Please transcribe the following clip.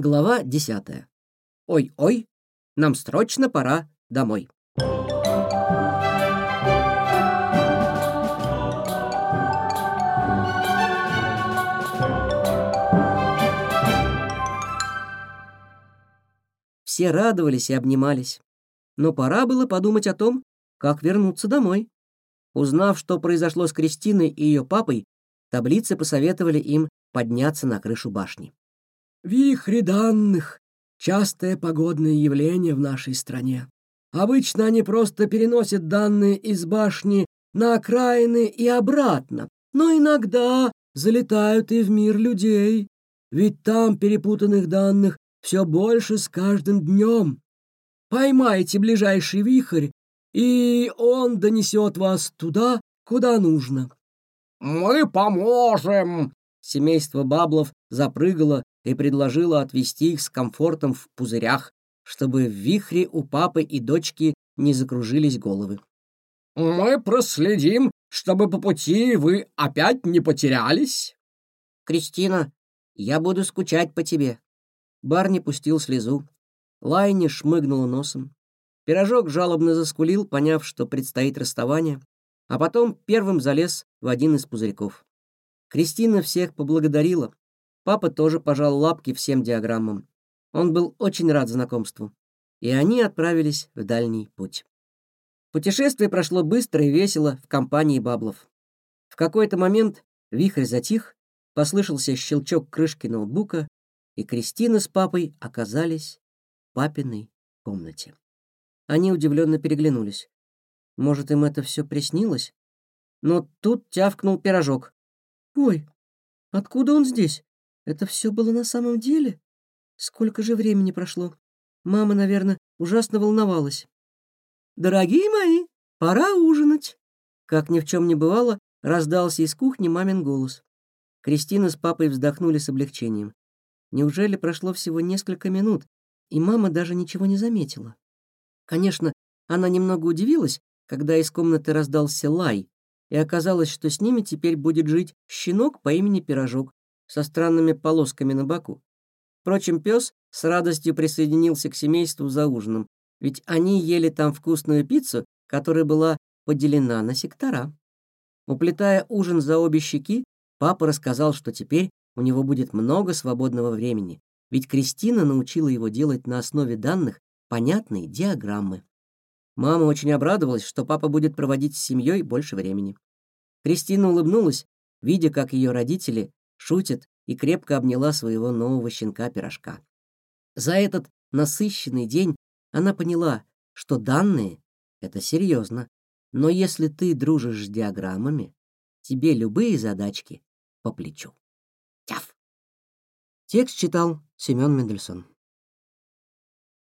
Глава десятая. Ой-ой, нам срочно пора домой. Все радовались и обнимались. Но пора было подумать о том, как вернуться домой. Узнав, что произошло с Кристиной и ее папой, таблицы посоветовали им подняться на крышу башни. Вихри данных — частое погодное явление в нашей стране. Обычно они просто переносят данные из башни на окраины и обратно, но иногда залетают и в мир людей, ведь там перепутанных данных все больше с каждым днем. Поймайте ближайший вихрь, и он донесет вас туда, куда нужно. «Мы поможем!» Семейство Баблов запрыгало и предложила отвезти их с комфортом в пузырях, чтобы в вихре у папы и дочки не закружились головы. «Мы проследим, чтобы по пути вы опять не потерялись». «Кристина, я буду скучать по тебе». Барни пустил слезу. Лайни шмыгнула носом. Пирожок жалобно заскулил, поняв, что предстоит расставание, а потом первым залез в один из пузырьков. Кристина всех поблагодарила, Папа тоже пожал лапки всем диаграммам. Он был очень рад знакомству. И они отправились в дальний путь. Путешествие прошло быстро и весело в компании баблов. В какой-то момент вихрь затих, послышался щелчок крышки ноутбука, и Кристина с папой оказались в папиной комнате. Они удивленно переглянулись. Может, им это все приснилось? Но тут тявкнул пирожок. «Ой, откуда он здесь?» Это все было на самом деле? Сколько же времени прошло? Мама, наверное, ужасно волновалась. «Дорогие мои, пора ужинать!» Как ни в чем не бывало, раздался из кухни мамин голос. Кристина с папой вздохнули с облегчением. Неужели прошло всего несколько минут, и мама даже ничего не заметила? Конечно, она немного удивилась, когда из комнаты раздался лай, и оказалось, что с ними теперь будет жить щенок по имени Пирожок, со странными полосками на боку. Впрочем, пес с радостью присоединился к семейству за ужином, ведь они ели там вкусную пиццу, которая была поделена на сектора. Уплетая ужин за обе щеки, папа рассказал, что теперь у него будет много свободного времени, ведь Кристина научила его делать на основе данных понятные диаграммы. Мама очень обрадовалась, что папа будет проводить с семьей больше времени. Кристина улыбнулась, видя, как ее родители шутит и крепко обняла своего нового щенка-пирожка. За этот насыщенный день она поняла, что данные — это серьезно, но если ты дружишь с диаграммами, тебе любые задачки по плечу. Тяф! Текст читал Семен Мендельсон.